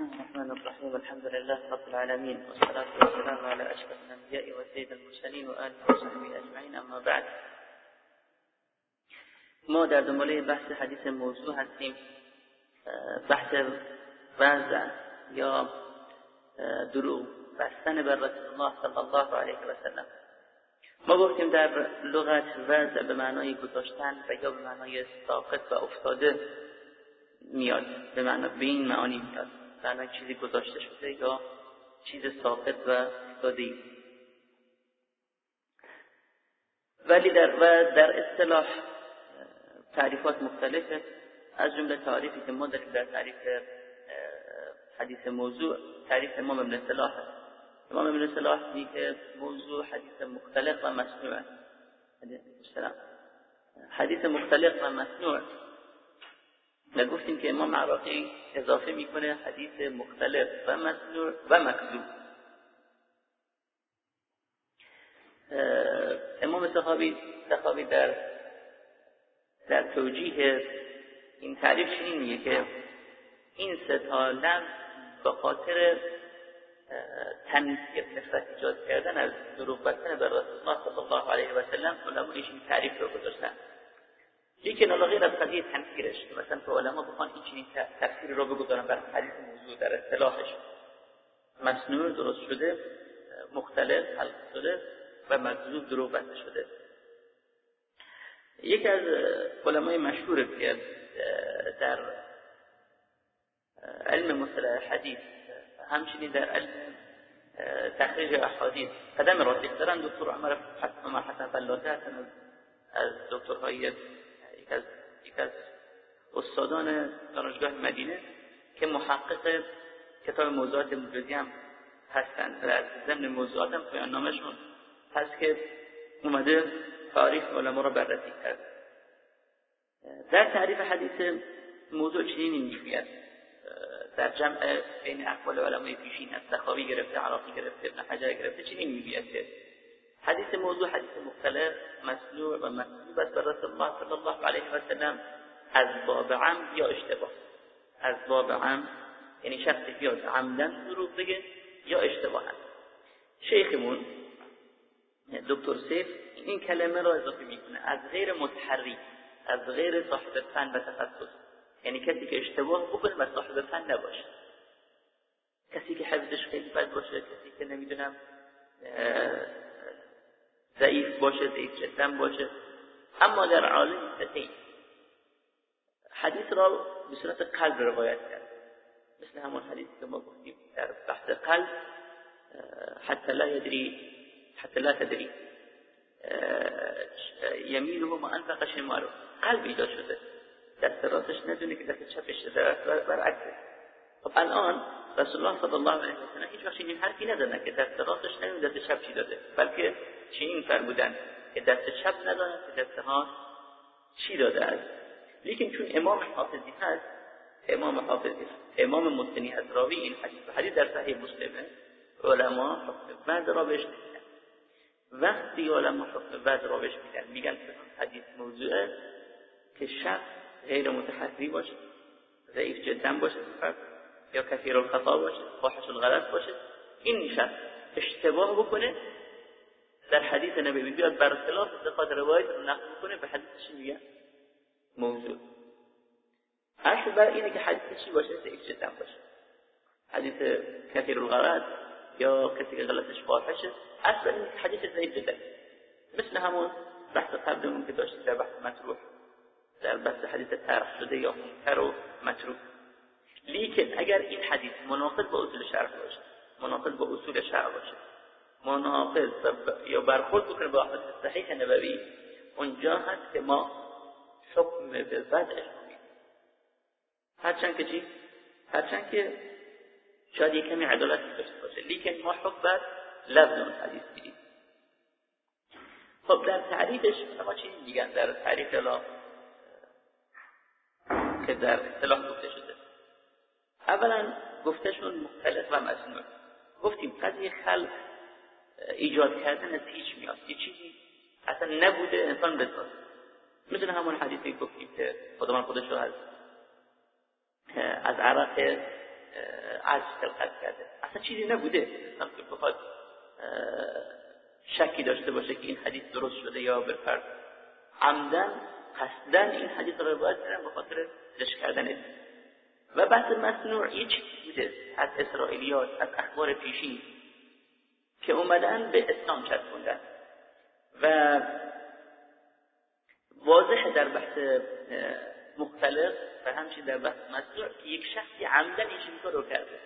الرحمن الرحيم. الحمد لله رب العالمين. والصلاة والسلام على أشرف الأنبياء وسيد المرسلين وآله وصحبه أجمعين. أما بعد. ما در دنباله بحث حدیث موضوع هستیم. بحث وضع یا دروغ بستن بر رسول الله صلی الله علیه و سلم. ما گفتیم در لغت وضع به معنای گذاشتن و یا به معنای ساقط و افتاده میاد. به معنی به این معانی میاد. معنای چیزی گذاشته شده یا چیز ساقط و افتاده ولی در و در اصطلاح تعریفات مختلفه از جمله تعریفی که ما در تعریف حدیث موضوع تعریف امام ابن صلاح امام ابن صلاح میگه موضوع حدیث مختلف و مصنوع حدیث مختلف و مصنوع و گفتیم که امام عراقی اضافه می‌کنه حدیث مختلف و مصنوع و مکذوب. امام صحابی صحابی در در توجیه این تعریف چنین میگه که این سه تا لفظ به خاطر تنکیر نفرت ایجاد کردن از دروغ بستن بر رسول الله صلی الله علیه و سلم علما این تعریف رو گذاشتن. لیکن الله غیر از قضیه تنکیرش که مثلا تو علما بخوان این تفسیر رو بگذارن بر حدیث موضوع در اصطلاحش. مصنوع درست شده مختلف حل شده و مکذوب دروغ بسته شده. یکی از علمای مشهور که در علم مصطلح حدیث همچنین در علم تخریج احادیث قدم راسخ دارن دکتر عمر عمر حسن فلاته از دکترهای یک از استادان دانشگاه مدینه که محقق کتاب موضوعات مجازی هم هستن و از ضمن موضوعات هم پایان نامشون هست که اومده تاریخ علما را بررسی کرد. در تعریف حدیث موضوع چنینی می‌گوید. در جمع بین اقوال علمای پیشین از سخاوی گرفته عراقی گرفته ابن حجر گرفته چنین می‌گوید که حدیث موضوع حدیث مختلف مسنوع و مکذوب است رسول الله صلی الله علیه و سلم از باب عمد یا اشتباه؟ از باب عمد یعنی شخصی بیاد عمدن دروغ بگه یا اشتباه؟ شیخمون دکتر سیف این کلمه را اضافه می‌کنه از غیر متحری از غیر صاحب فن و تخصص. یعنی کسی که اشتباه بکنه و صاحب فن نباشه. کسی که حفظش خیلی بد باشه کسی که نمی‌دونم ضعیف باشه ضعیف جدا باشه. اما در عالم فتین حدیث را به صورت قلب روایت کرد. مثل همون حدیث که ما گفتیم در بحث قلب حتی لا يدري حتی لا تدري یمینه ما انفق شماله قلب ایجاد شده. دست راستش ندونه که دست چپش برعکسه. خب الان رسول الله صلی الله علیه و سلم هیچ وقت این حرفی ندادن که دست راستش ندونه دست چپ چی داده. بلکه چنین فرمودن که دست چپ ندانه که دست ها چی داده است؟ لیکن چون امام حافظی هست امام حافظی امام مستنی از راوی این حدیث حدیث در صحیح مسلمه علما حکم بعد را بهش میدن. وقتی علما حکم بعد را بهش میدن میگن حدیث موضوعه که شخص غیر متحری باشه ضعیف جدا باشه یا کثیر الخطا باشه فاحش الغلط باشه این شخص اشتباه بکنه در حدیث نبی بیاد بر خلاف استفاده روایت رو نقل کنه به حدیث چی میگه؟ موضوع. اصل بر اینه که حدیث چی باشه؟ ضعیف جدا باشه. حدیث کثیر الغلط یا کسی که غلطش فاحشه اصل که حدیث ضعیف جدا مثل همون بحث قبلمون که داشتیم در بحث مطروح. در بحث حدیث طرح شده یا منکر و متروک. لیکن اگر این حدیث مناقض با اصول شرع باشه مناقض با اصول شرع باشه مناقض یا برخورد بکنه با حدیث صحیح نبوی اونجا هست که ما حکم به وضعش میدیم هرچند که چی؟ هرچند که شاید یک کمی عدالت داشته باشه لیکن ما حکم بر لفظ اون حدیث میدیم. خب در تعریفش ما چی میگن؟ در تعریف الا که در اصطلاح گفته شده. اولا گفتشون مختلف و مصنوع گفتیم قضیه خلق ایجاد کردن از هیچ میاد. یه چیزی اصلا نبوده انسان بساز مثل همون حدیثی گفتیم که خودمان خودش رو از از عرق عجز خلقت کرده. اصلا چیزی نبوده. که بخواد شکی داشته باشه که این حدیث درست شده یا بالفرض عمدن قصدن این حدیث رو روایت کردن به خاطر زش کردن. و بحث مصنوع یه چیزی بوده. از اسرائیلیات از اخبار پیشین. که اومدن به اسلام چسبوندن و واضح در بحث مختلف و همچنین در بحث مصنوع که یک شخصی عمدن این کار رو کرده.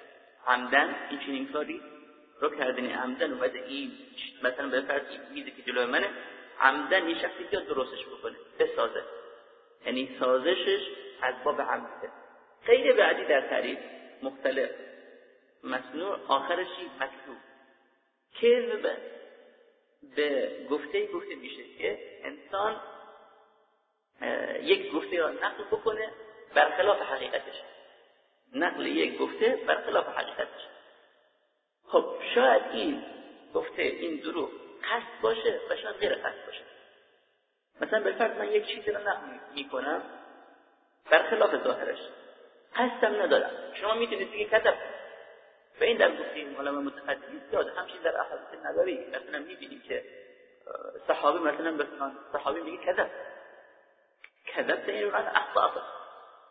عمدن این چنین کاری رو کردن عمدن اومده این مثلا به فرض میزه که جلوی منه عمدن این شخصی که درستش بکنه بسازه یعنی سازشش از باب عمده. خیلی بعدی در تعریف مختلف. مصنوع آخرشی مکتوب. کذب به گفته گفته میشه که انسان یک گفته را نقل بکنه برخلاف حقیقتش. نقل یک گفته برخلاف حقیقتش. خب شاید این گفته این دروغ قصد باشه و شاید غیر قصد باشه. مثلا به فرض من یک چیزی رو نقل می‌کنم برخلاف ظاهرش. قصدم ندارم. شما می‌تونید بگید کتب و این در گفتیم علما متقدمین زیاد همچین در احادیث نبوی مثلا می‌بینیم که صحابی مثلا به صحابی میگه کذب. کذب این رو اخطاء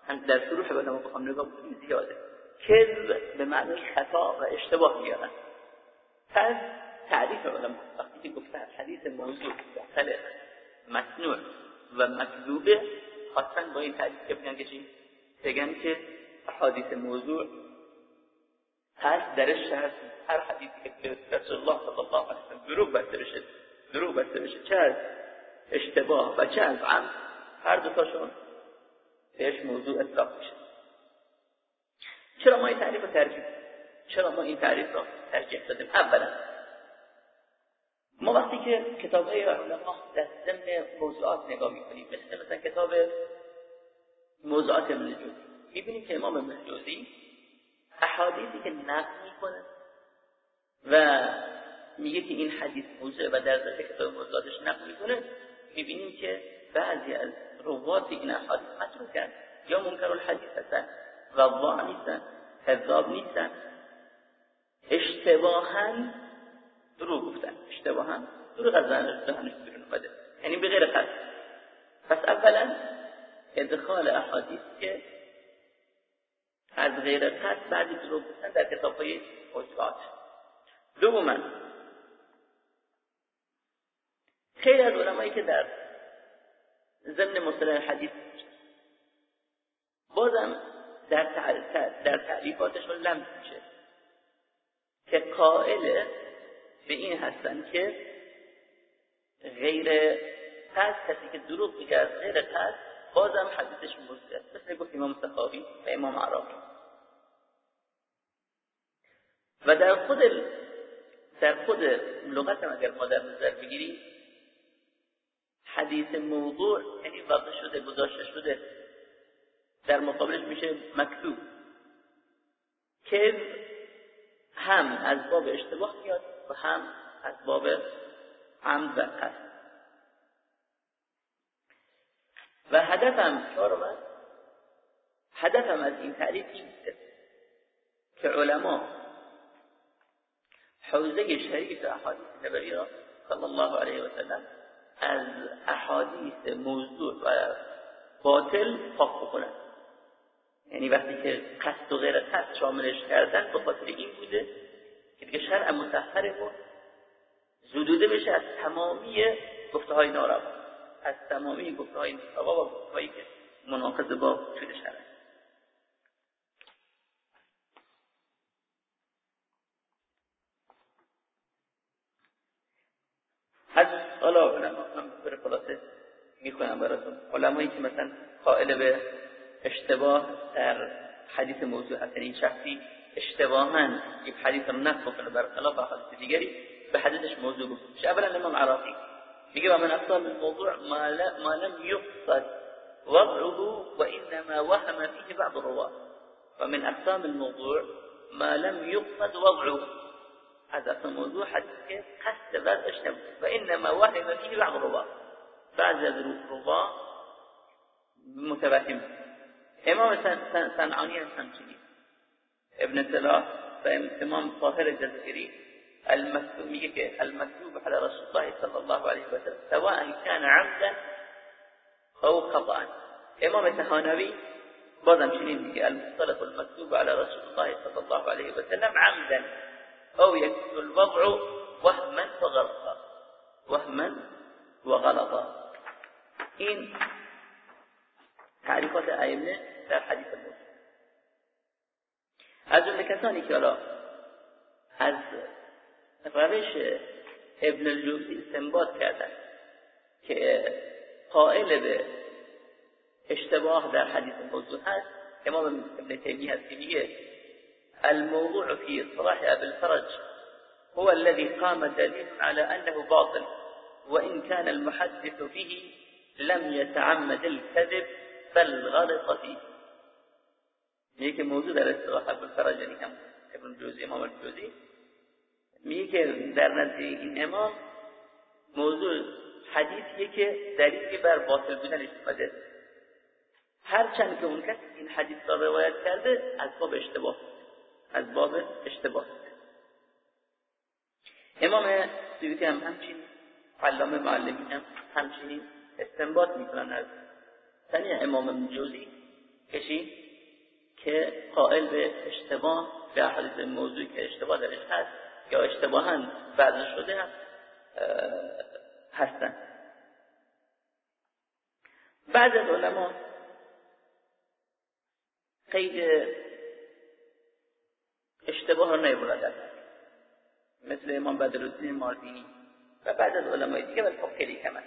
هم در شروع به ما بخوام نگاه بکنیم زیاده. کذب به معنی خطا و اشتباه میارن پس تعریف علما وقتی که گفتن حدیث موضوع مختلف مصنوع و مکذوبه خاصا با این تعریف که بگن که بگن که حدیث موضوع هست درش هست هر حدیثی که رسول الله صلی الله علیه وسلم دروغ بسته بشه دروغ بسته بشه. چه از اشتباه و چه از عمد؟ هر دو تاشون بهش موضوع اطلاق میشه. چرا ما این تعریف رو ترجیح چرا ما این تعریف رو ترجیح دادیم؟ اولا ما وقتی که کتاب های علما در ضمن موضوعات نگاه می‌کنیم مثل مثلا کتاب موضوعات ابن جوزی می‌بینیم که امام ابن احادیثی که نقل می‌کنه و میگه که این حدیث موضوع و در ضمن کتاب موضوعاتش نقل می‌کنه می‌بینیم که بعضی از روات این احادیث متروکن یا منکر الحدیث هستن وضاع نیستن کذاب نیستن. اشتباها دروغ گفتن. اشتباها دروغ از ذهنش بیرون اومده. یعنی به غیر قصد. پس اولا ادخال احادیث که از غیر قصد بعضی دروغ گفتن در کتاب های موضوعات دوما خیلی از علمایی که در ضمن مصطلح حدیث بازم در در تعریفاتشون لمس میشه که قائل به این هستن که غیر قصد کسی که دروغ میگه از غیر قصد بازم حدیثش موضوع مثل گفت امام سخاوی و امام عراقی و در خود در خود لغت اگر ما در نظر بگیریم حدیث موضوع یعنی واقع شده گذاشته شده در مقابلش میشه مکتوب. که هم از باب اشتباه میاد و هم از باب عمد و قصد. و هدفم من هدفم از این تعریف این که علما حوزه شریف احادیث نبوی را صلی الله علیه و سلم از احادیث موضوع و باطل پاک بکنن. یعنی وقتی که قصد و غیر قصد شاملش کردن به خاطر این بوده که دیگه شرع متحر زدوده بشه از تمامی گفته های ناروا از تمامی گفته های ناروا و گفته که مناقض با طول شرع. از حالا علما هم بر خلاصه می‌خونم براتون علمایی که مثلا قائل به اشتباه در حدیث موضوع یعنی این شخصی اشتباها یک حدیث رو نقل کنه برخلاف حدیث دیگری به حدیثش موضوع گفت. اولا امام عراقی میگه من اقسام الموضوع ما, ما لم يقصد وضعه وانما وهم فيه بعض الرواه ومن اقسام الموضوع ما لم يقصد وضعه. هذا في موضوع كيف قصد برداشت نبود فإنما وهم فيه بعض الرواة بعض الرواة متوهم إمام صنعانی هم چنین ابن سلاح و إمام طاهر جزیری المكتوب که المكتوب على رسول الله صلى الله عليه وسلم سواء كان عمدا أو خطأ. إمام تهانوی بازم چنین دیگه المكتوب على رسول الله صلى الله عليه وسلم عمدا او يكون الوضع وهما وغلطا وهما وغلطا این تعریفات ائمه در حدیث موضوع از اون کسانی که حالا از روش ابن الجوزی استنباط کردن که قائل به اشتباه در حدیث موضوع هست امام ابن تیمیه هست که الموضوع في اصطلاح أبي الفرج هو الذي قام دليل على أنه باطل وإن كان المحدث به لم يتعمد الكذب بل غلط فيه. میگه که موضوع در اصطلاح أبو الفرج یعنی هم ابن جوزی إمام الجوزی میگه که در نزد این إمام موضوع حدیثیه که دلیلی بر باطل بودنش اومده هرچند که اون کسی این حدیث را روایت کرده از باب اشتباه. از باب اشتباه. امام سیوطی هم همچین علامه معلمی هم همچنین استنباط می‌کنن از ثانی امام جوزی کشی که قائل به اشتباه به حدیث موضوعی که اشتباه درش هست یا اشتباها فرض شده هستن. بعض از علما قید اشتباه رو نیوردن مثل امام بدرالدین ماردینی و بعد از علمای دیگه ولی خب خیلی کم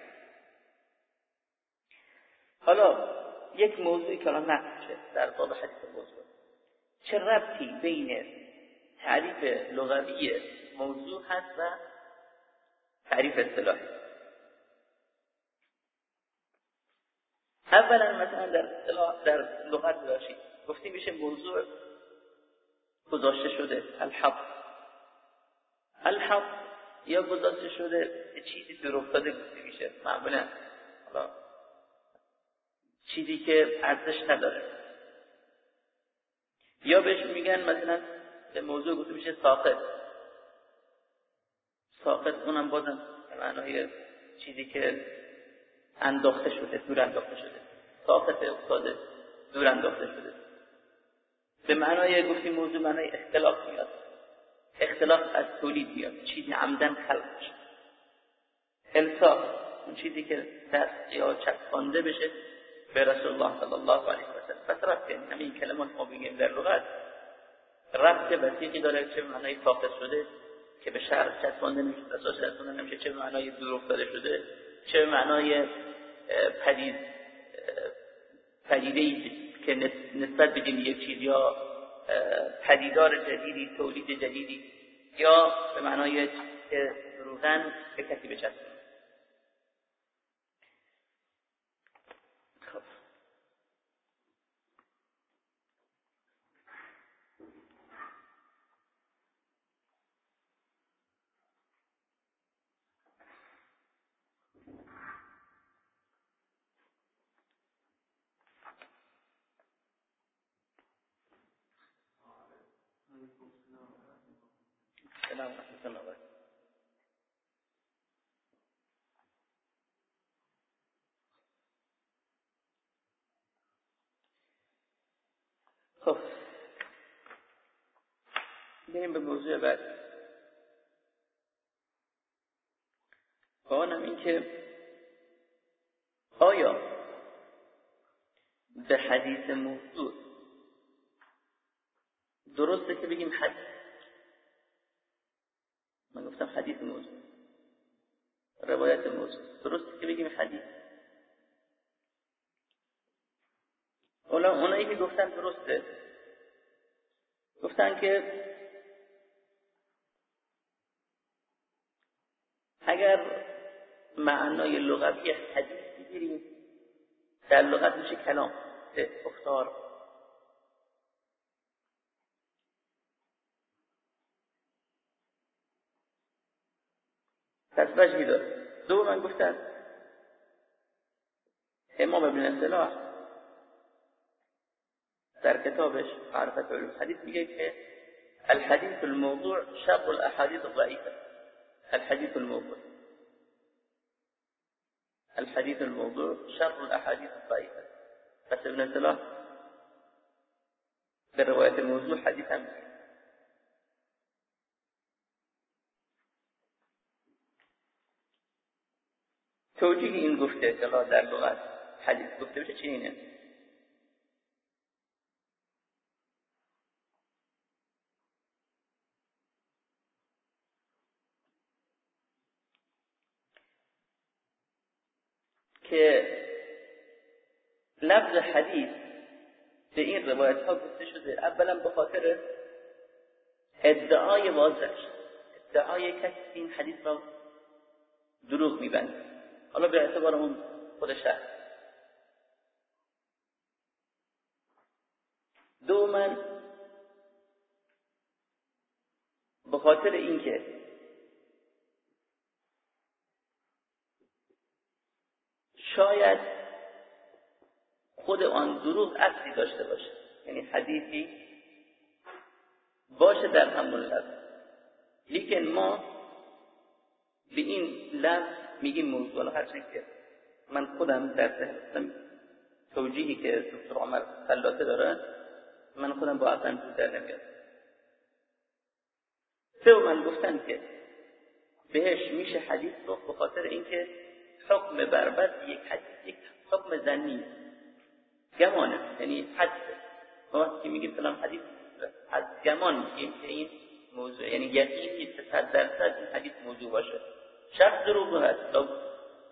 حالا یک موضوعی که الان نقل شد در باب حدیث موضوع چه ربطی بین تعریف لغوی موضوع هست و تعریف اصطلاحی؟ اولا مثلا در در لغت داشتیم گفتیم میشه موضوع گذاشته شده. الحق. الحق یا گذاشته شده چیزی در افتاده گفته میشه. معمولا. حالا چیزی که ارزش نداره. یا بهش میگن مثلا به موضوع گفته میشه ساقط. ساقط اونم بازم به معنای چیزی که انداخته شده دور انداخته شده. ساقط افتاده دور انداخته شده. به معنای گفتیم موضوع معنای اختلاف میاد. اختلاف از تولید میاد. چیزی عمدن خلق میشه. الساق اون چیزی که دست یا چسبانده بشه به رسول الله صلی الله علیه و سلم. پس رفت همین کلمات ما بگیم در لغت. رفت وسیقی داره چه معنای ساقط شده که به شهر چسبانده نمیشه اساس چسبانده نمیشه چه معنای دور افتاده شده چه معنای پدید پدیده که نسبت بدیم یک چیز یا پدیدار جدیدی تولید جدیدی یا به معنای روغن به کسی بچسبونه خب. بریم به موضوع بعد. و آنم این که آیا به حدیث موضوع درسته که بگیم حدیث من گفتم حدیث موضوع. روایت موضوع. درسته که بگیم حدیث. اونا اونایی که گفتن درسته. گفتن که اگر معنای لغوی حدیث بگیریم در لغت میشه کلام. گفتار پس وجهی داره دو من گفتن امام ابن اصلاح در کتابش معرفت علوم. حدیث میگه که الحديث الموضوع شر الاحاديث الضعيفه الحديث الموضوع. الحديث الموضوع شر الاحاديث الضعيفه بس ابن سلاح برواية الموضوع حديثا توجیه این گفته که در لغت حدیث گفته بشه چنینه. که لفظ حدیث به این روایت ها گفته شده اولا به خاطر ادعای واضحش ادعای کسی این حدیث را دروغ میبنده. حالا به اعتبار اون خود دوما به خاطر اینکه شاید خود آن دروغ اصلی داشته باشه یعنی حدیثی باشه در همون لفظ. لیکن ما به این لفظ میگیم موضوع هرچند که من خودم در ذهنم توجیهی که دکتر عمر خلاصه داره من خودم با اصلا در نمیاد سه من گفتن که بهش میشه حدیث رو به خاطر اینکه حکم بربد یک حدیث یک حکم زنی. گمانه یعنی حد. وقتی میگیم فلان حدیث از گمان میگیم که این موضوع یعنی یقین نیست که صد درصد این حدیث موضوع باشه. شرط دروغ هست.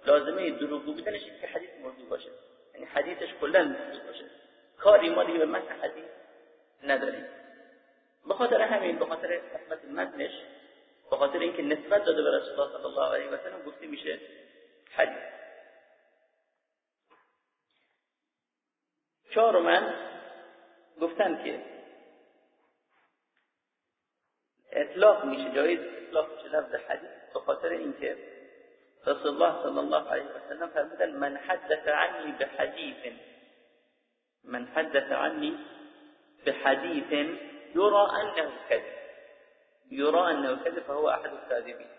لازمه دروغ بودنش که حدیث موضوع باشه. یعنی حدیثش کلا موضوع باشه. کاری ما دیگه به متن حدیث نداریم. به خاطر همین به خاطر قسمت متنش به خاطر اینکه نسبت داده به رسول الله صلی الله علیه و سلم گفته میشه حدیث. من گفتن که اطلاق میشه جایز اطلاق میشه لفظ حدیث. به خاطر اینکه رسول الله صلی الله علیه و سلم فرمودن من حدث عنی بحدیث من حدث عنی بحديث يرى أنه كذب. يرى أنه كذب فهو أحد الكاذبين.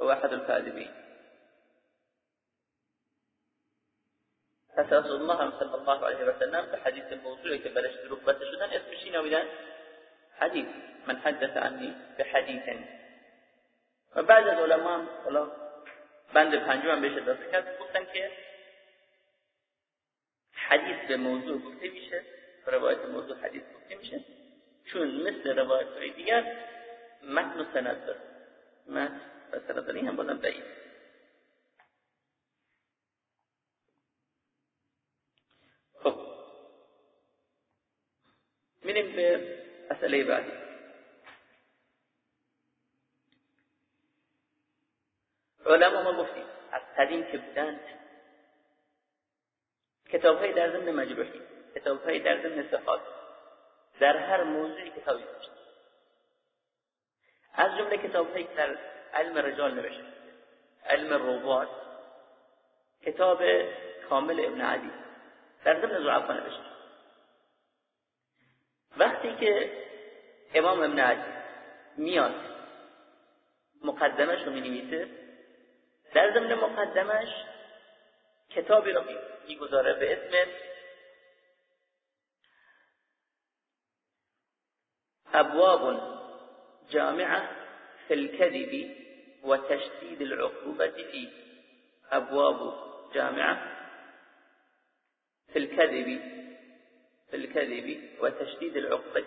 هو أحد الكاذبين. پس رسول الله صلی الله علیه و سلم به حدیث موضوعی که برش دروغ بسته شدن اسمش نامیدن حدیث من حدث عنی به حدیث و بعد از علما هم حالا بند پنجم هم بهش اضافه کرد گفتن که حدیث به موضوع گفته میشه روایت موضوع حدیث گفته میشه چون مثل روایت های دیگر متن و سند داره. متن و سند هم بازم ضعیف. میریم به مسئله بعدی. علما ما گفتیم از قدیم که بودند کتاب های در ضمن مجروحی کتاب های در ضمن صفات در هر موضوعی کتابی نوشته از جمله کتاب هایی که در علم رجال نوشته علم روات کتاب کامل ابن عدی در ضمن ضعفا نوشته وقتی که امام ابن عدی میاد مقدمش رو می‌نویسه در ضمن مقدمش کتابی رو می‌گذاره به اسم ابواب جامعه في الكذب وتشديد العقوبة فيه أبواب جامعة في الكذب في الكذب وتشديد العقوبة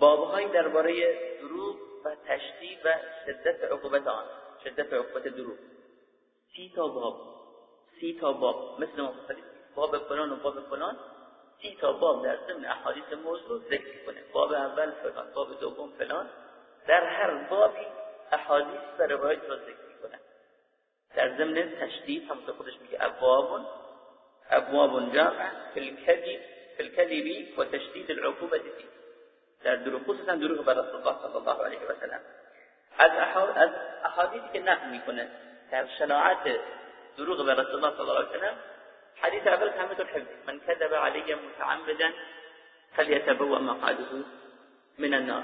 بابهای درباره دروغ و تشدید و شدت عقوبت آن. شدت عقوبت دروغ. سی تا باب. سی تا باب. مثل ما باب فلان و باب فلان. سی تا باب در ضمن احادیث موضوع ذکر کنه باب اول فلان باب دوم فلان. در هر بابی احادیث و روایت را ذکر کنه در ضمن تشدید هم خودش میگه ابواب ابواب جامع فی الكذب و تشدید العقوبه فيه در دروغ خصوصا دروغ بر رسول الله صلی الله علیه و سلم. از احادیثی که نقل میکنه در شناعت دروغ بر رسول الله صلی الله علیه و سلم حدیث اول همه تو حفظ. من کذب علی متعمدا فلیتبوأ مقعده من النار.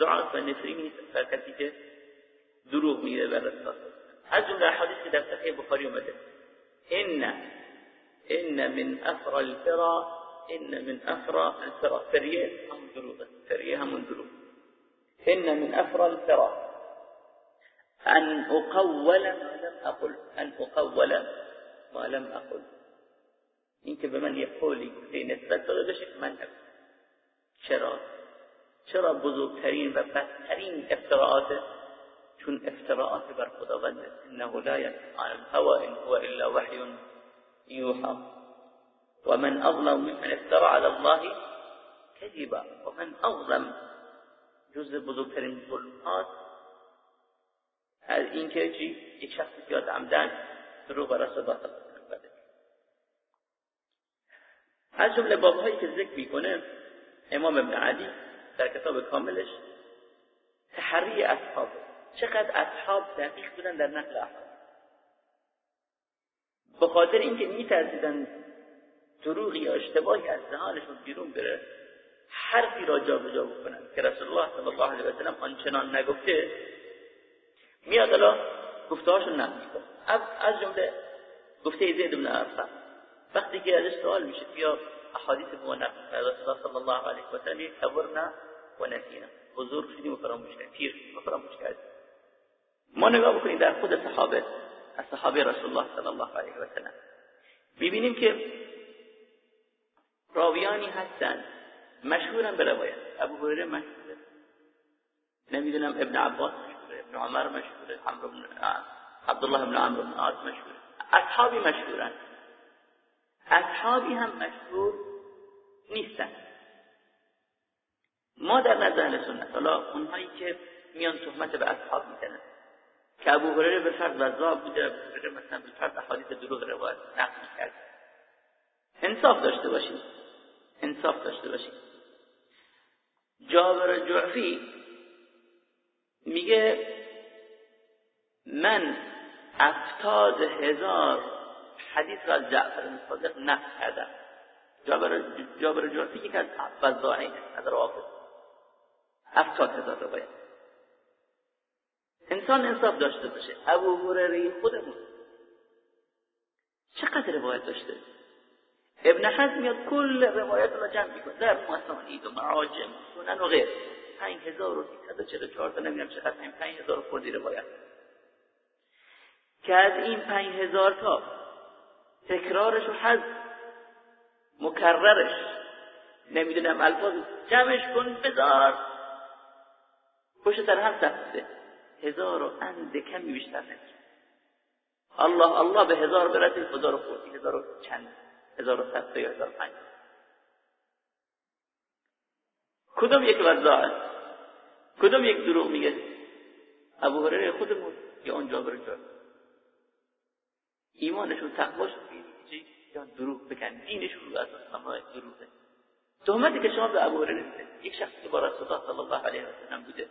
دعا و نفری نیست کسی که دروغ میده بر رسول از جمله احادیث که در صحیح بخاری اومده. ان ان من افرا الفرا ان من افرا الفرا. فریه همون دروغه. فریه همون دروغ ان من افرا الفرا. أن أقول ما لم أقل. أن أقول ما لم أقل. این که به من یه قولی گفته من چرا چرا بزرگترین و بدترین افتراعات. چون افتراعات بر خداوند. إنه لا ينطق عن الهوى إن هو إلا وحی يوحى ومن أظلم ممن افترى على الله كذبا. ومن أظلم. جزء بزرگترین ظلمات از اینکه چی؟ یک شخصی بیاد عمدن رو بر صداقت بده از جمله بابهایی که ذکر می‌کنه امام ابن علی در کتاب کاملش تحری اصحاب. چقدر اصحاب دقیق بودن در نقل احکام. به خاطر اینکه میترسیدن دروغی یا اشتباهی از ذهانشون بیرون بره حرفی را جابجا بکنن که رسول الله صلی الله علیه و سلم آنچنان نگفته میاد الان؟ گفتهاشون نقل می‌کنه از جمله گفته زید بن ارقم وقتی که ازش سوال میشه بیا احادیث ما نقل رسول الله صلی الله علیه و سلم کبرنا و نسینا. بزرگ شدیم و فراموش کردیم پیر کردیم ما نگاه بکنیم در خود صحابه از صحابه رسول الله صلی الله علیه و سلم. ببینیم که راویانی هستن مشهورن به روایت. ابو هریره مشهوره. نمی‌دونم ابن عباس ابن عمر مشهوره عمرو بن عبدالله بن عمرو بن عاص مشهوره اصحابی مشهورن اصحابی هم مشهور نیستن ما در نزد اهل سنت حالا اونهایی که میان تهمت به اصحاب می‌زنن که ابو هریره به فرض وضاع بوده مثلا به فرض احادیث دروغ روایت نقل کرد انصاف داشته باشیم انصاف داشته باشیم جابر جعفی میگه من افتاد هزار حدیث را از جعفر صادق نقل کردم. جابر جابر جعفی یک از وضاعین از روافض افتاد هزار روایت انسان انصاف داشته باشه. ابو هریره خودمون. چقدر روایت داشته؟ ابن حزم میاد کل روایت را جمع می‌کنه. در مسانید و معاجم سنن و غیر 5344 تا نمی‌دونم چقدر 5000 خودی روایت. که از این 5000 تا تکرارش و حذف مکررش نمی‌دونم الفاظ جمعش کن بذار. پشت سر هم سخته هزار و اند کمی بیشتر نمیشه. الله الله به هزار برسید هزار و خورده هزار و چند هزار و سته یا هزار و پنج. کدوم یک وضاعه کدوم یک دروغ میگه؟ ابو هریره خودمون یا اون جابر جابر ایمانشون تقواش چی یا دروغ بکن دینشون رو از اسلام دروغه تهمتی که شما به ابو هریره یک شخصی که با رسول صلی الله علیه و سلم بوده.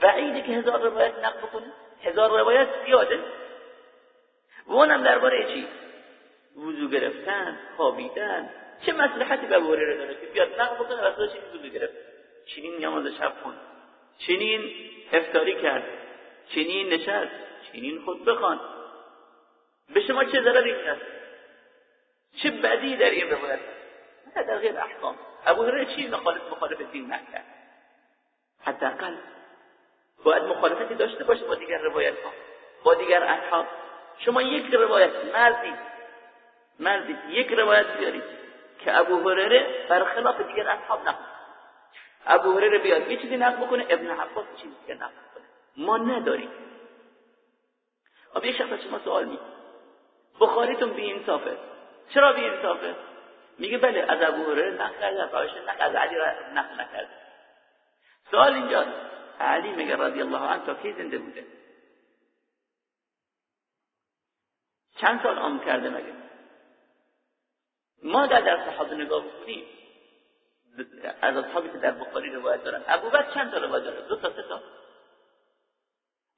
بعیده که هزار روایت نقل بکنه هزار روایت زیاده. و اونم درباره چی؟ وضو گرفتن خوابیدن. چه مصلحتی به ابو داره که بیاد نقل بکنه رسول چنین وضو گرفت؟ چنین نماز شب خون. چنین افطاری کرد. چنین نشست. چنین خود بخوان به شما چه ضرری میاد؟ چه بدی در این روایت؟ نه در غیر احکام. ابو هریره چی مخالف مخالف دین نکرد؟ حداقل باید مخالفتی داشته باشه با دیگر روایت ها با دیگر اصحاب. شما یک روایت مردی مردی یک روایت بیارید که ابو هریره برخلاف دیگر اصحاب نقل ابو هریره بیاد یه چیزی نقل بکنه ابن عباس چیزی که نقل کنه ما نداریم. اب یه شخص شما سوال می بخاریتون بی انصافه چرا بی انصافه میگه بله از ابو هریره نقل کرده از نقل از علی نقل نکرده. سوال اینجاست. علی میگه رضی الله عنه تا کی زنده بوده؟ چند سال عمر کرده مگه؟ ما در صحابه نگاه بکنیم از اصحابی که در بخاری روایت دارن. ابو بکر چند تا روایت داره؟ دو تا سه تا.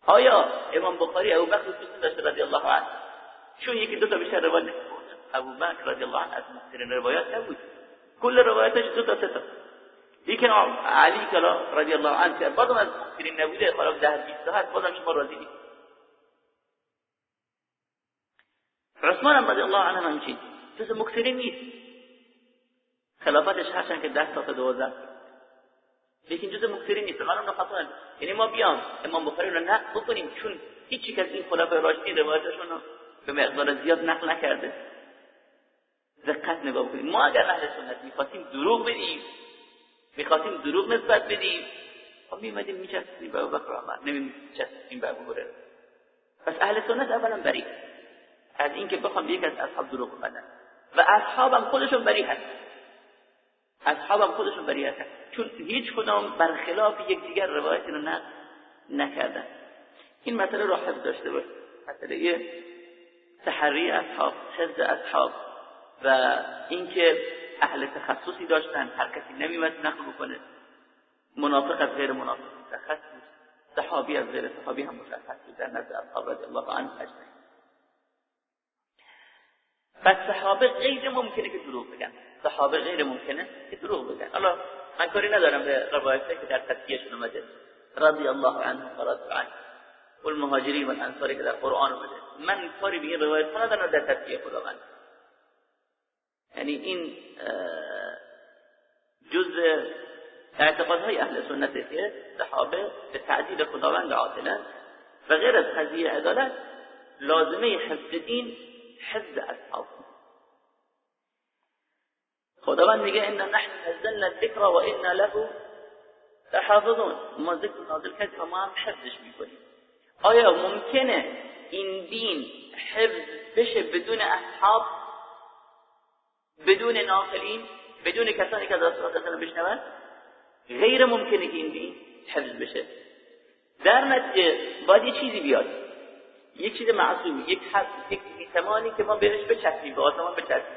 آیا امام بخاری ابو بکر دوست داشته رضی الله عنه چون یکی دو تا بیشتر روایت نمی‌کنه ابو بکر رضی الله عنه از مخترین روایات نبود. کل روایاتش دو تا سه تا. یکی علی کلا رضی الله عنه که بازم از مخترین نبوده حالا ده 20 تا هست بازم شما راضی نیست. عثمان رضی الله عنه همچین. جز مکثرین نیست. خلافتش هرچند که ده تا دوازده. لیکن جز مکثرین نیست. من نخواستن یعنی ما بیام. امام بخاری رو نقل بکنیم چون هیچ یک از این خلفای راشدین روایتشون رو به مقدار زیاد نقل نکرده. دقت نگاه بکنیم ما اگر اهل سنت می‌خواستیم دروغ بدیم می‌خواستیم دروغ نسبت بدیم خب میمدیم میچستیم به ابوبکر عمر. نمیچستیم به ابو هریره پس اهل سنت اولا بری از اینکه بخوام یک از اصحاب دروغ بدن و اصحابم خودشون بری هست اصحابم خودشون بری هست چون هیچ کدام برخلاف دیگر روایتی رو نه نکردن. این مسئله رو حفظ داشته باش مسئله تحری اصحاب حفظ اصحاب و اینکه اهل تخصصی داشتن هر کسی نمیمد نقل بکنه. منافق از غیر منافق تخصص صحابی از غیر صحابی هم مشخص بود. در نزد اصحاب رضی الله عنه اجمعین. پس صحابه غیر ممکنه که دروغ بگن. صحابه غیر ممکنه که دروغ بگن. حالا من کاری ندارم به روایتی که در تسکیهشون اومده. رضی الله عنه و رضی عنه. و المهاجرین و الانصاری که در قرآن اومده من کاری به این روایت ها ندارم در تسکیه خداوند یعنی این جزء اعتقادهای أهل سنت که صحابه به تعدیل خداوند عادلن و غیر از قضیه عدالت لازمه حفظ دین حفظ اصحاب. خداوند میگه ان نحن نزلنا الذکر و أنا له لحافظون. ما ذکر نازل کردیم و ما هم حفظش میکنیم. آیا ممکنه این دین حفظ بشه بدون اصحاب؟ بدون ناقلین بدون کسانی که از رسول الله بشنون؟ غیر ممکنه که این دین حفظ بشه. در نتیجه باید یه چیزی بیاد. یک چیز معصومی یک حرف یک بیتمانی که ما بهش بچسبیم به آسمان بچسبیم.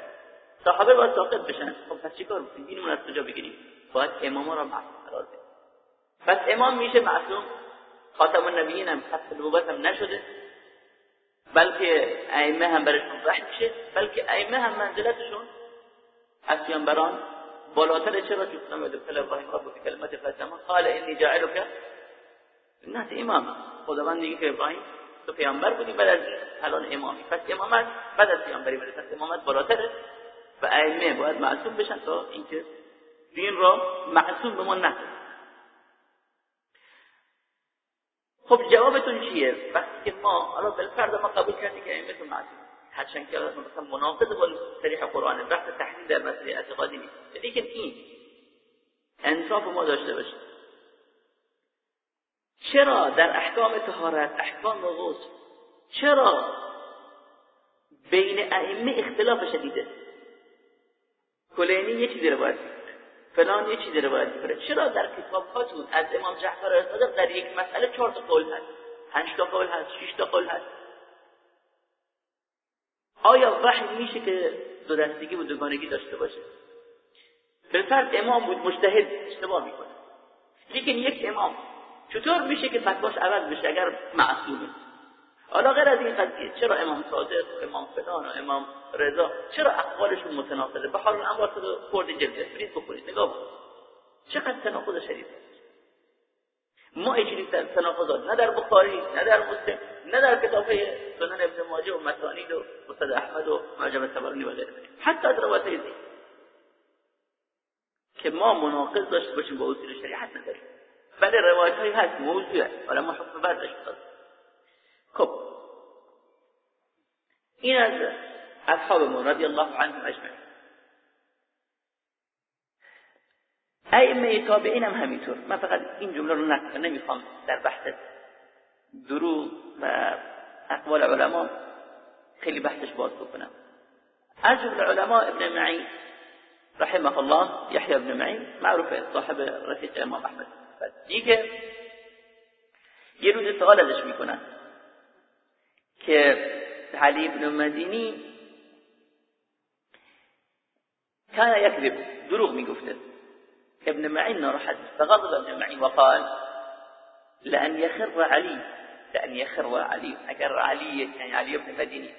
صحابه باید ساقط بشن. خب پس چیکار دینمون از کجا بگیریم؟ باید اماما را معصوم قرار بدیم. پس امام میشه معصوم؟ خاتم النبیین هم خط نبوت هم نشده بلکه ائمه هم برشون وحی میشه بلکه ائمه هم منزلتشون از پیامبران بالاتر. چرا؟ که خدا مدفل ابراهیم رب به کلمت فتما قال انی جاعلک الناس امام. خداوند میگه که ابراهیم تو پیامبر بودی بعد از الان امامی. پس امامت بعد از پیامبری بده پس امامت بالاتره و ائمه باید معصوم بشن تا اینکه دین را معصوم به خب جوابتون چیه؟ وقتی که ما حالا بالفرض ما قبول کردیم که ائمه معصوم هرچند که مثلا مناقض با صریح قرآن بحث تحلیل در مسئله اعتقادی نیست. لیکن این انصاف ما داشته باشه. چرا در احکام طهارت احکام غسل چرا بین ائمه اختلاف شدیده؟ کلینی یه چیزی روایت فلان یه چیزی روایت می‌کنه چرا در کتاب هاتون از امام جعفر صادق در یک مسئله چهار تا قول هست؟ پنج تا قول هست شش تا قول هست؟ آیا وحی میشه که دو دستگی و دوگانگی داشته باشه؟ فرد امام بود مجتهد اشتباه می‌کنه. لیکن یک امام چطور میشه که فتواش عوض بشه اگر معصومه؟ حالا غیر از این قضیه چرا امام صادق امام فلان و امام رضا چرا اقوالشون متناقضه به حال انوار تو خورد جلده برید بخورید نگاه چقدر تناقض شدید ما اجلی تناقضات نه در بخاری نه در مسلم نه در کتاب سنن ابن ماجه و مسانید و مصد احمد و معجم تبرانی و غیره. حتی از روایت که ما مناقض داشته باشیم با اصول شریعت نداریم. بله روایت هایی هست موضوعه ولی ما حکم برداشت خب. این از اصحابمون رضی الله عنهم اجمعین. ائمه تابعین هم همینطور. من فقط این جمله رو نمی‌خوام در بحث دروغ و اقوال علما خیلی بحثش باز بکنم. از جمله علما ابن معین رحمه الله یحیی ابن معین معروفه صاحب رفیق امام احمد. دیگه یه روز سوال ازش می‌کنن. که علی ابن مدینی كان يكذب. دروغ میگفته. ابن معين ناراحت فغضب ابن معين وقال لأن يخر علي لأن يخر علي أجر علي يعني علي ابن مديني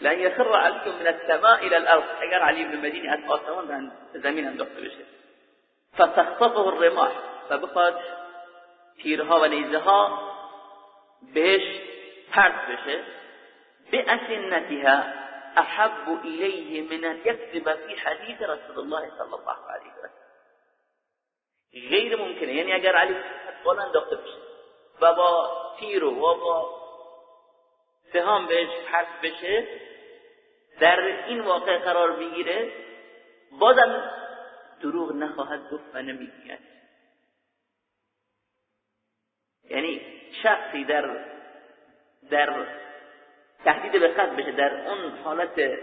لن يخر عليكم من السماء إلى الأرض. اگر علی بن مدینی از آسمان به زمین انداخته بشه. فتخطفه الرماح. و بخواد تیرها و نیزه ها بهش پرت بشه. به اسنتها احب الیه من ان یکذب فی حدیث رسول الله صلی الله علیه و غیر ممکنه. یعنی اگر علی بالا انداخته بشه و با تیر و با سهام بهش پرت بشه در این واقع قرار بگیره بازم دروغ نخواهد گفت و نمی‌گوید. یعنی شخصی در در تهدید به قتل بشه در اون حالت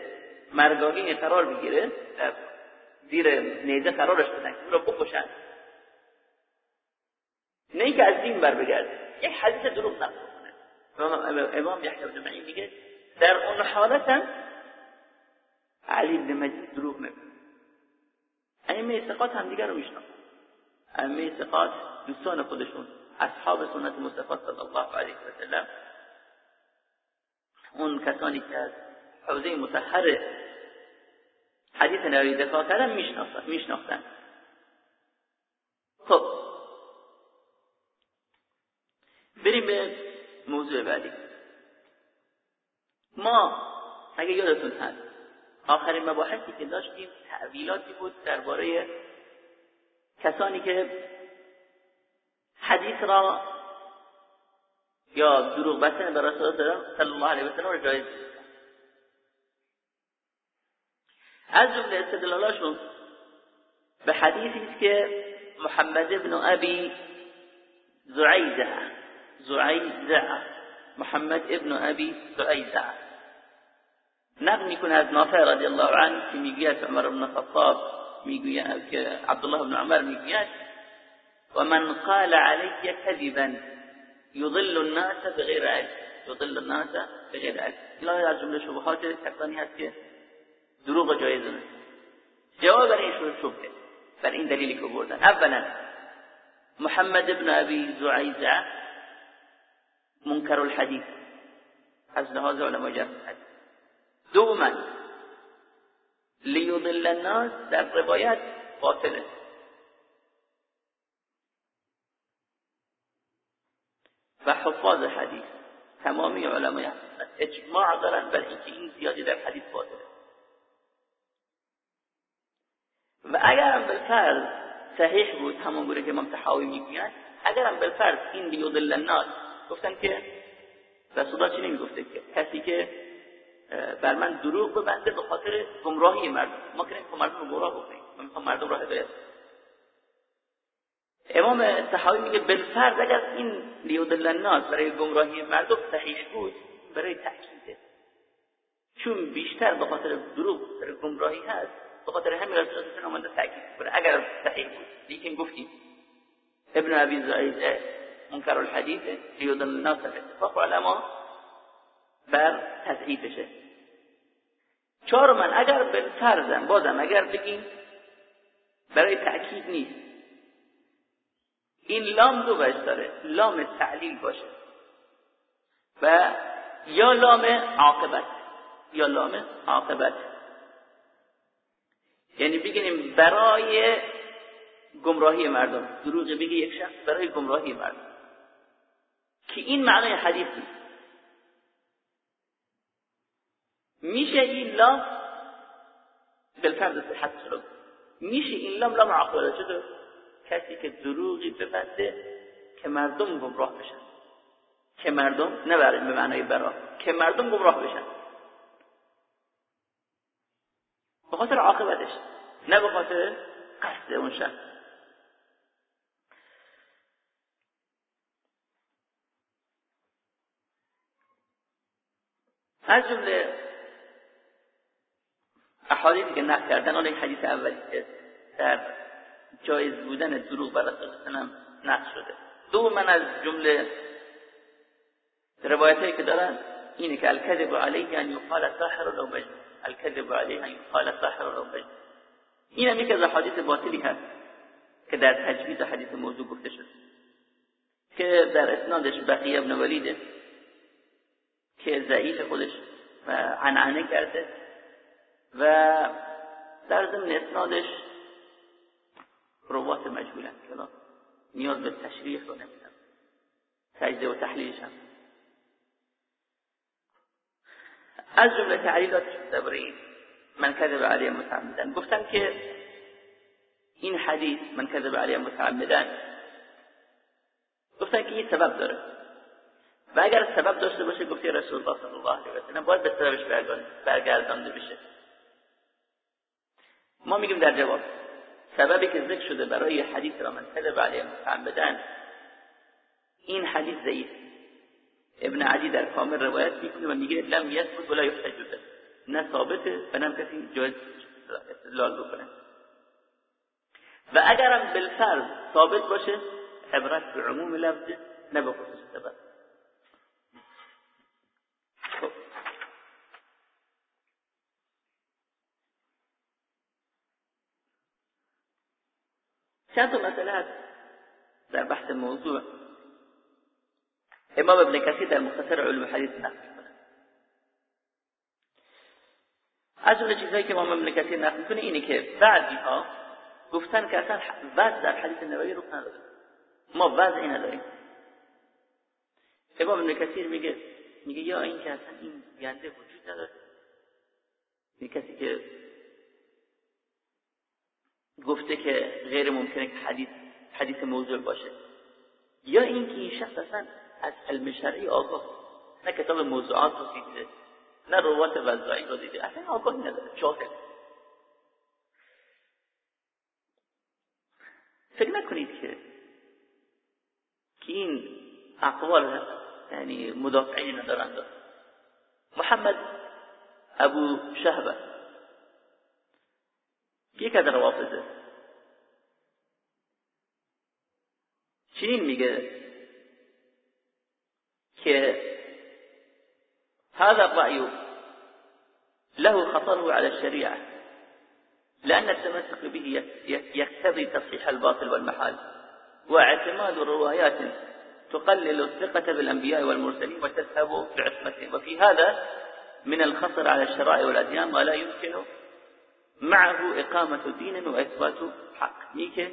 مرگاگین قرار بگیره در زیر نیزه قرارش بدن که رو بکشن. نه اینکه از دین بر بگرده یک حدیث دروغ نقل کنه. امام یحیی بن معین میگه در اون حالت هم علی بن مجید دروغ نگه ائمه ثقات هم دیگر رو می‌شناسن. ائمه ثقات دوستان خودشون. اصحاب سنت مصطفی صلی الله علیه و سلم. اون کسانی که از حوزه متحر حدیث نبوی دفاع کردن میشناختن خب. بریم به موضوع بعدی. ما اگه یادتون هست آخرین مباحثی که داشتیم تعویلاتی بود درباره کسانی که حدیث را یا دروغ بستن به رسول الله صلی الله علیه و سلم جایز از جمله استدلالاشون به حدیثی است که محمد ابن ابی زعیزه زعیزه محمد ابن ابی زعیزه نقل میکنه از نافع رضی الله عنه که میگوید عمر بن خطاب میگوید که عبدالله بن عمر میگوید و من قال علی کذبا یضل الناس بغیر علم یضل الناس بغیر علم این از جمله شبهات کسانی هست دروغ جایز جواب این شبهه بر این دلیلی که بردن. اولا محمد ابن ابی زعیزه منکر الحدیث از لحاظ علماء جرح الحدیث دوما لیضل الناس در روایت باطله. حفاظ حدیث. تمامی علمای اجماع دارن بر اینکه این زیادی در حدیث باطله و اگرم بالفرض صحیح بود همون گونه که امام تحاوی می‌گوید اگرم بالفرض این لیضل الناس گفتن که رسول چی نمی‌گفته که؟ کسی که بر من دروغ ببنده به خاطر گمراهی مردم. ما که مردم رو گمراه بکنیم. ما می‌خوام مردم را هدایت امام تحاوی میگه بالفرض اگر این لیودل الناس برای گمراهی مردم صحیح بود برای تأکیده چون بیشتر به خاطر دروغ برای گمراهی هست به خاطر همین رسول الله اومده تأکید کنه اگر صحیح بود. لیکن گفتیم ابن ابی زعید منکر الحدیث لیودل الناس اتفاق علما بر تضعیفشه من اگر بالفرضم بازم اگر بگیم برای تأکید نیست. این لام دو وجه داره. لام تعلیل باشه. و یا لام عاقبت. یا لام عاقبت. یعنی بگیم برای گمراهی مردم. دروغ بگی یک شخص برای گمراهی مردم. که این معنای حدیث نیست. میشه این لام بالفرض صحت میشه این لام لام عاقبت. چطور؟ کسی که دروغی ببنده که مردم گمراه بشن. که مردم نه به معنای برا که مردم گمراه بشن. به خاطر عاقبتش نه به خاطر قصد اون شخص. از جمله احادیثی که نقل کردن اون حدیث اولی که در جایز بودن دروغ بر الله نقل شده. دو من از جمله روایتایی که دارن اینه که الکذب علیه ان یقال ساحر لو مجنون الکذب علیه ان یقال ساحر لو مجنون این هم از حدیث باطلی هست که در تجوید حدیث موضوع گفته شده. که در اسنادش بقیه ابن ولیده که ضعیف خودش و عنعنه کرده و در ضمن اسنادش روات مجهولن. که نیاز به تشریح رو نمیدن. تجزیه و تحلیلش هم. از جمله تعلیلات درباره من کذب علی متعمدن. گفتن که این حدیث من کذب علی متعمدن. گفتن که این سبب داره. و اگر سبب داشته باشه گفتی رسول الله صلی الله علیه و سلم باید به سببش برگردانده بشه. ما میگیم در جواب سببی که ذکر شده برای حدیث را من کذب علیه این حدیث ضعیف. ابن عدی در کامل روایت می‌کنه و میگه لم یثبت ولا یحتج به نه ثابته و نه کسی جایز استدلال بکنه. و اگرم بالفرض ثابت باشه عبرت به عموم لفظ نه به خصوص سبب خب. چند تا مسئله هست؟ در بحث موضوع. امام ابن کثیر در مختصر علوم حدیث نقل می‌کنه. از اون چیزهایی که امام ابن کثیر نقل می‌کنه اینه که بعضی ها گفتن که اصلا وضع در حدیث نبوی رو نداره ما وضعی نداریم. امام ابن کثیر میگه میگه یا این که اصلا این گنده وجود نداره. این کسی که گفته که غیر ممکنه که حدیث حدیث موضوع باشه. یا اینکه این شخص اصلا از علم شرعی آگاه نه کتاب موضوعات رو دیده نه روات وضعی رو دیده. اصلا آگاهی نداره جاهل. فکر نکنید که که این اقوال یعنی مدافعی ندارند محمد ابو شهبه یک روافضه چنین میگه که هذا الرأي له خطره على الشريعة لأن التمسك به يقتضي تصحيح الباطل والمحال واعتماد روايات تقلل الثقة بالأنبياء والمرسلين وتذهب بعصمتهم وفي هذا من الخطر على الشرائع والأديان ما لا يمكن معه إقامة دين وإثبات حق. نيكه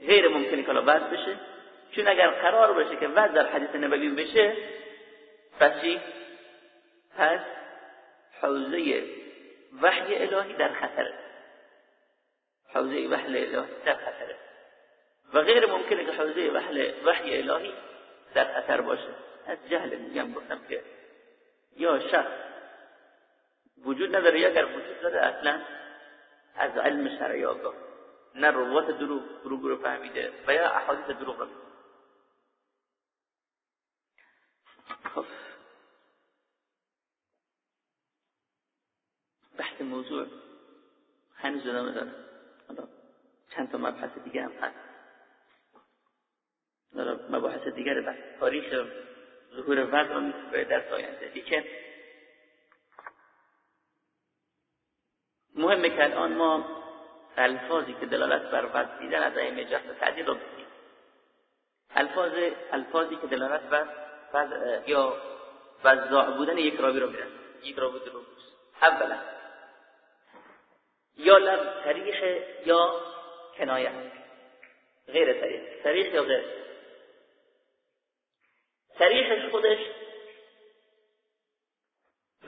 غير ممكن که بعد بشه. چون اگر قرار باشه که وضع در حدیث نبوی بشه پس چی؟ پس حوزه وحی الهی در خطره. حوزه وحی الهی در خطره. و غیر ممکنه که حوزه وحی الهی در خطر باشه. از جهل میگم گفتم که یا شخص وجود نداره. یا اگر وجود داره اصلا از علم شرعی آگاه نه روات دروغ دروغ رو فهمیده و یا احادیث دروغ رو خب. بحث موضوع هنوز ادامه داره. چند تا مبحث دیگه هم هست. مباحث دیگر بحث تاریخ ظهور وضع رو در آینده. لیکن مهمه که الان ما الفاظی که دلالت بر وضع دیدن از ائمه جهل تعدیل رو بگیم الفاظ الفاظی که دلالت بر وضع یا وضع بودن یک راوی رو میرن یک راوی رو اولا یا لب تریخ یا کنایه غیر تریخ تریخ یا غیر؟ تریخش خودش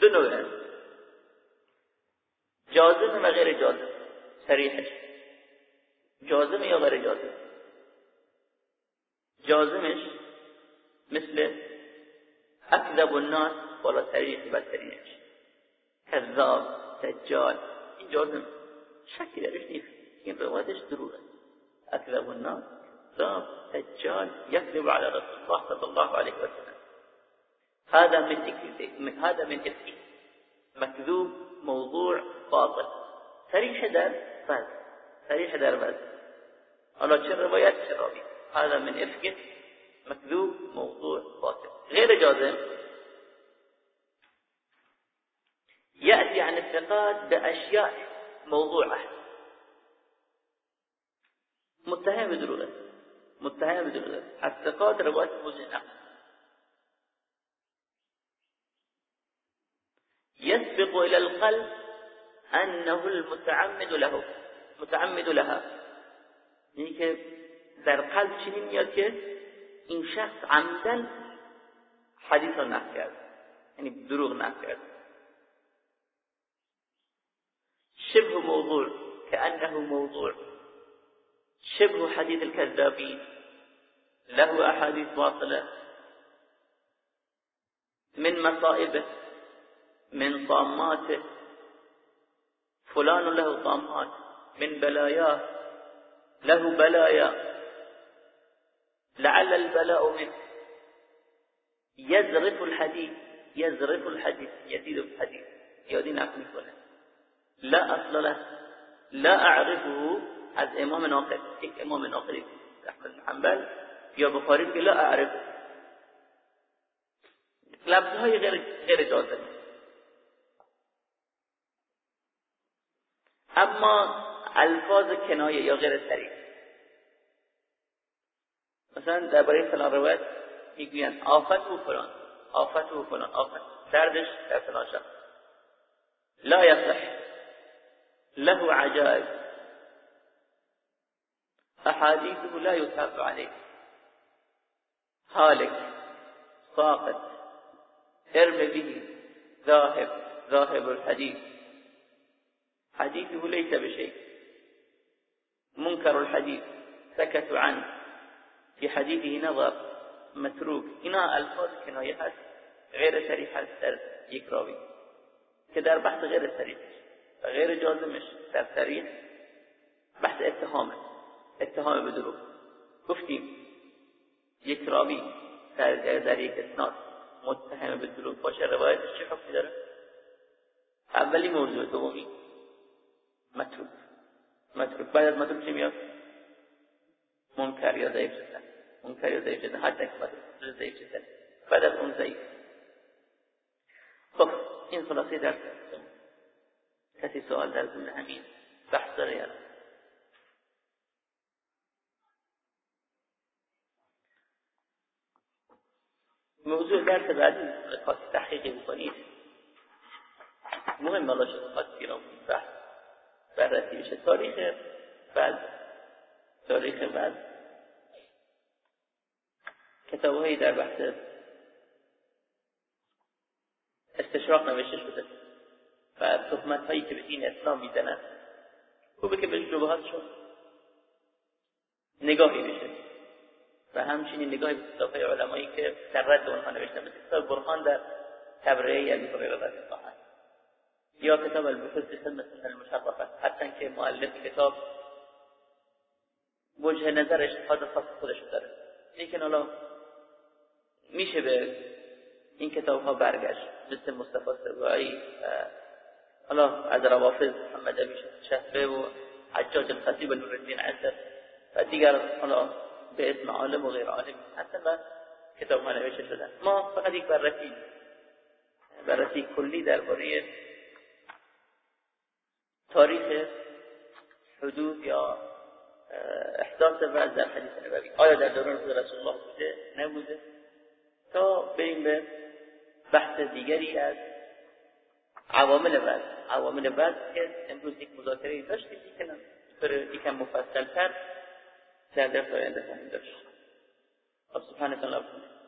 دو نوعه جازم و غیر جازم تریخش جازم یا غیر جازم جازمش مثل اکذب الناس بالا تریخ بدترینش. کذاب دجال این جازم شکی درش نیست. این روایتش دروغه. اکذب الناس كذاب دجال يكذب على رسول الله صلى الله عليه وسلم هذا من هذا من مكذوب موضوع باطل صريح در فاز. صريح در فاز. حالا چه روایت چه هذا من إفكه مكذوب موضوع باطل غير جازم. يأتي عن الثقات بأشياء موضوعة. متهم بدروغه متهم بدروغه الثقات موضوع نقل يسبق إلى القلب أنه المتعمد له متعمد لها. یعنی که در قلب چنین میاد که این شخص عمدن حدیث رو نقل کرد. یعنی دروغ نقل کرد. شبه موضوع كأنه موضوع. شبه حديث الكذابين له أحاديث باطلة. من مصائبه من طاماته فلان له طامات من بلاياه له بلايا. لعل البلاء منه. يزرف الحديث يزرف الحديث يزيد الحديث. يودي نقل کنه لا أصل له لا أعرفه. از امام ناقل یک امام ناقلی احمد حنبل یا بخاری که لا اعرف لفظهای غیر غیر جازمه اما الفاظ کنایه یا غیر سریع. مثلا درباره فلان روایت می‌گویند آفت و فلان آفت و فلان آفت. دردش در فلان شخص لا يصح له عجائب. احاديثه لا يتاب عليه هالك ساقط ارم به ذاهب ذاهب الحديث حديثه ليس بشيء. منكر الحديث سكتوا عنه. في حديثه نظر متروك. اینا الفاظ کنایه هست غیر صریح هست در یک راوی که در بحث غیر صریح و غیر جازمش در صریح بحث اتهامه اتهام به دروغ گفتیم یک راوی در, در یک اسناد متهم به دروغ باشه. روایتش چه داره؟ اولی موضوع دومی. متروک متروک بعد از متروک چی میاد؟ منکر یا ضعیف شدن. منکر یا ضعیف شدن. حتی که ضعیف شدن. بعد از اون ضعیف. خب این خلاصه در کسی سوال در ضمن همین بحث داره یا موضوع درس بعدی خواست تحقیقی بکنید. مهم الله شد خواست رو بحث. بررسی بشه تاریخ بعد تاریخ بعد. کتابهایی در بحث استشراق نوشته شده و تهمت هایی که به دین اسلام می‌زنن. خوبه که به شبهاتشون نگاهی بشه و همچنین نگاهی به کتاب علمایی که در رد اونها نوشتن مثل کتاب برهان در تبرئه ابی هریره رضی یا کتاب البحوث خدمت المشرفه حتی که مؤلف کتاب وجه نظر اجتهاد خاص خودش داره. لیکن حالا میشه به این کتاب ها برگشت مثل مصطفی سبایی حالا از روافض محمد ابی شهبه و حجاج الخطیب نورالدین عزر و دیگر حالا به اسم عالم و غیر عالم و کتاب ها نوشته شدن. ما فقط یک بررسی بررسی کلی درباره تاریخ حدود یا احداث وعد در حدیث نبوی. آیا در دوران خود رسول الله بوده؟ نبوده. تا بریم به بحث دیگری از عوامل وعد عوامل وعد که امروز یک مذاکره داشتیم یکم یکم مفصلتر در درس آینده خواهیم داشت. سبحانك اللهم.